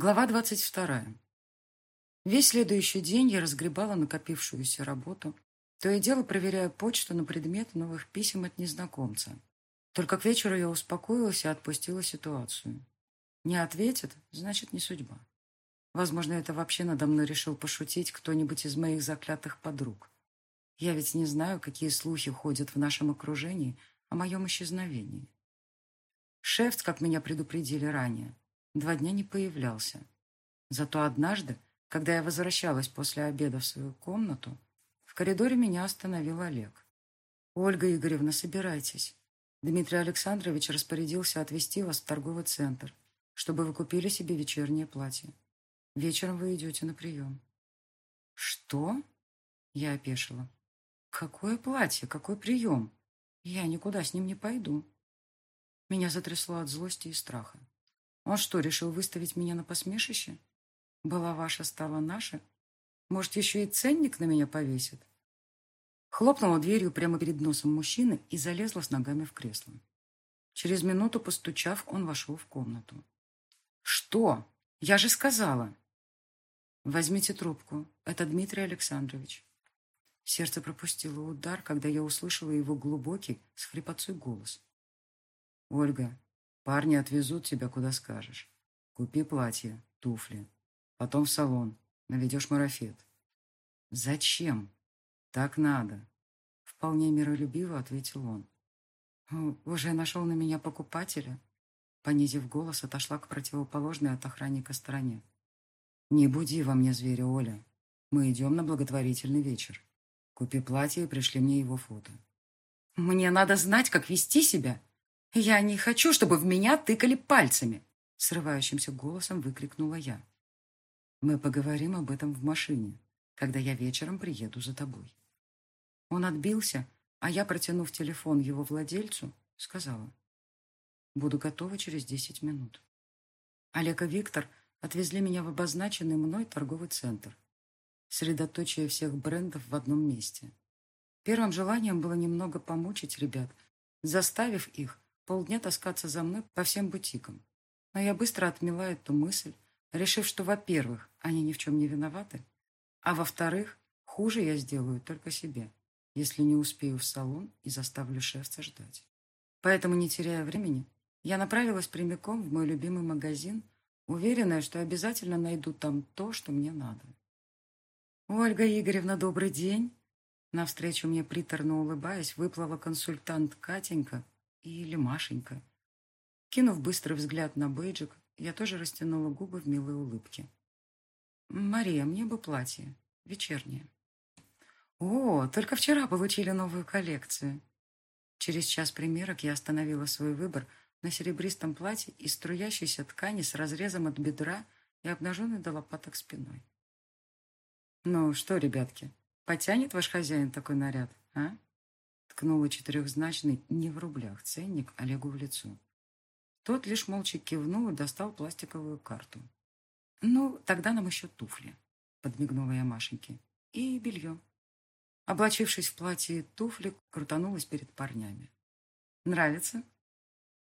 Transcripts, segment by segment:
Глава двадцать вторая. Весь следующий день я разгребала накопившуюся работу, то и дело проверяя почту на предмет новых писем от незнакомца. Только к вечеру я успокоилась и отпустила ситуацию. Не ответит, значит, не судьба. Возможно, это вообще надо мной решил пошутить кто-нибудь из моих заклятых подруг. Я ведь не знаю, какие слухи ходят в нашем окружении о моем исчезновении. Шефт, как меня предупредили ранее, два дня не появлялся. Зато однажды, когда я возвращалась после обеда в свою комнату, в коридоре меня остановил Олег. «Ольга Игоревна, собирайтесь. Дмитрий Александрович распорядился отвезти вас в торговый центр, чтобы вы купили себе вечернее платье. Вечером вы идете на прием». «Что?» Я опешила. «Какое платье? Какой прием? Я никуда с ним не пойду». Меня затрясло от злости и страха. Он что, решил выставить меня на посмешище? Была ваша, стала наша? Может, еще и ценник на меня повесит? Хлопнула дверью прямо перед носом мужчины и залезла с ногами в кресло. Через минуту, постучав, он вошел в комнату. «Что? Я же сказала!» «Возьмите трубку. Это Дмитрий Александрович». Сердце пропустило удар, когда я услышала его глубокий, с хрипотцой голос. «Ольга, парни отвезут тебя, куда скажешь. Купи платье, туфли. Потом в салон. Наведешь марафет». «Зачем?» «Так надо», — вполне миролюбиво ответил он. «Уже нашел на меня покупателя?» Понизив голос, отошла к противоположной от охранника стороне. «Не буди во мне зверя, Оля. Мы идем на благотворительный вечер. Купи платье и пришли мне его фото». «Мне надо знать, как вести себя. «Я не хочу, чтобы в меня тыкали пальцами!» Срывающимся голосом выкрикнула я. «Мы поговорим об этом в машине, когда я вечером приеду за тобой». Он отбился, а я, протянув телефон его владельцу, сказала. «Буду готова через десять минут». Олег и Виктор отвезли меня в обозначенный мной торговый центр. Средоточие всех брендов в одном месте. Первым желанием было немного помучить ребят, заставив их полдня таскаться за мной по всем бутикам. Но я быстро отмела эту мысль, решив, что, во-первых, они ни в чем не виноваты, а во-вторых, хуже я сделаю только себе, если не успею в салон и заставлю шефца ждать. Поэтому, не теряя времени, я направилась прямиком в мой любимый магазин, уверенная, что обязательно найду там то, что мне надо. «Ольга Игоревна, добрый день!» Навстречу мне приторно улыбаясь, выплыла консультант Катенька или Машенька. Кинув быстрый взгляд на бейджик, я тоже растянула губы в милой улыбке. «Мария, мне бы платье. Вечернее». «О, только вчера получили новую коллекцию». Через час примерок я остановила свой выбор на серебристом платье из струящейся ткани с разрезом от бедра и обнаженной до лопаток спиной. «Ну что, ребятки, потянет ваш хозяин такой наряд, а?» Ткнула четырехзначный не в рублях ценник Олегу в лицо. Тот лишь молча кивнул и достал пластиковую карту. «Ну, тогда нам еще туфли», — подмигнула я Машеньке. «И белье». Облачившись в платье и туфли, крутанулась перед парнями. «Нравится?»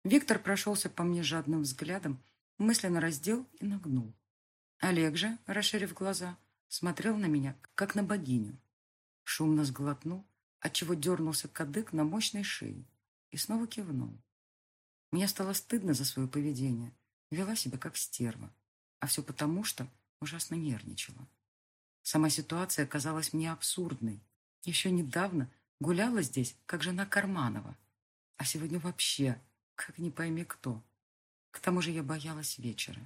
Виктор прошелся по мне жадным взглядом, мысленно раздел и нагнул. Олег же, расширив глаза, смотрел на меня, как на богиню. Шумно сглотнул, отчего дернулся кадык на мощной шее и снова кивнул. Мне стало стыдно за свое поведение. Вела себя как стерва. А все потому, что ужасно нервничала. Сама ситуация казалась мне абсурдной. Еще недавно гуляла здесь, как жена Карманова. А сегодня вообще, как не пойми кто. К тому же я боялась вечера.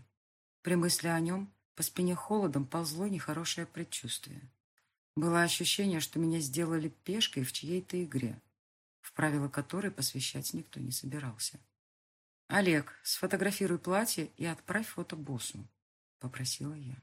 При мысли о нем по спине холодом ползло нехорошее предчувствие. Было ощущение, что меня сделали пешкой в чьей-то игре, в правила которой посвящать никто не собирался. «Олег, сфотографируй платье и отправь фото боссу», — попросила я.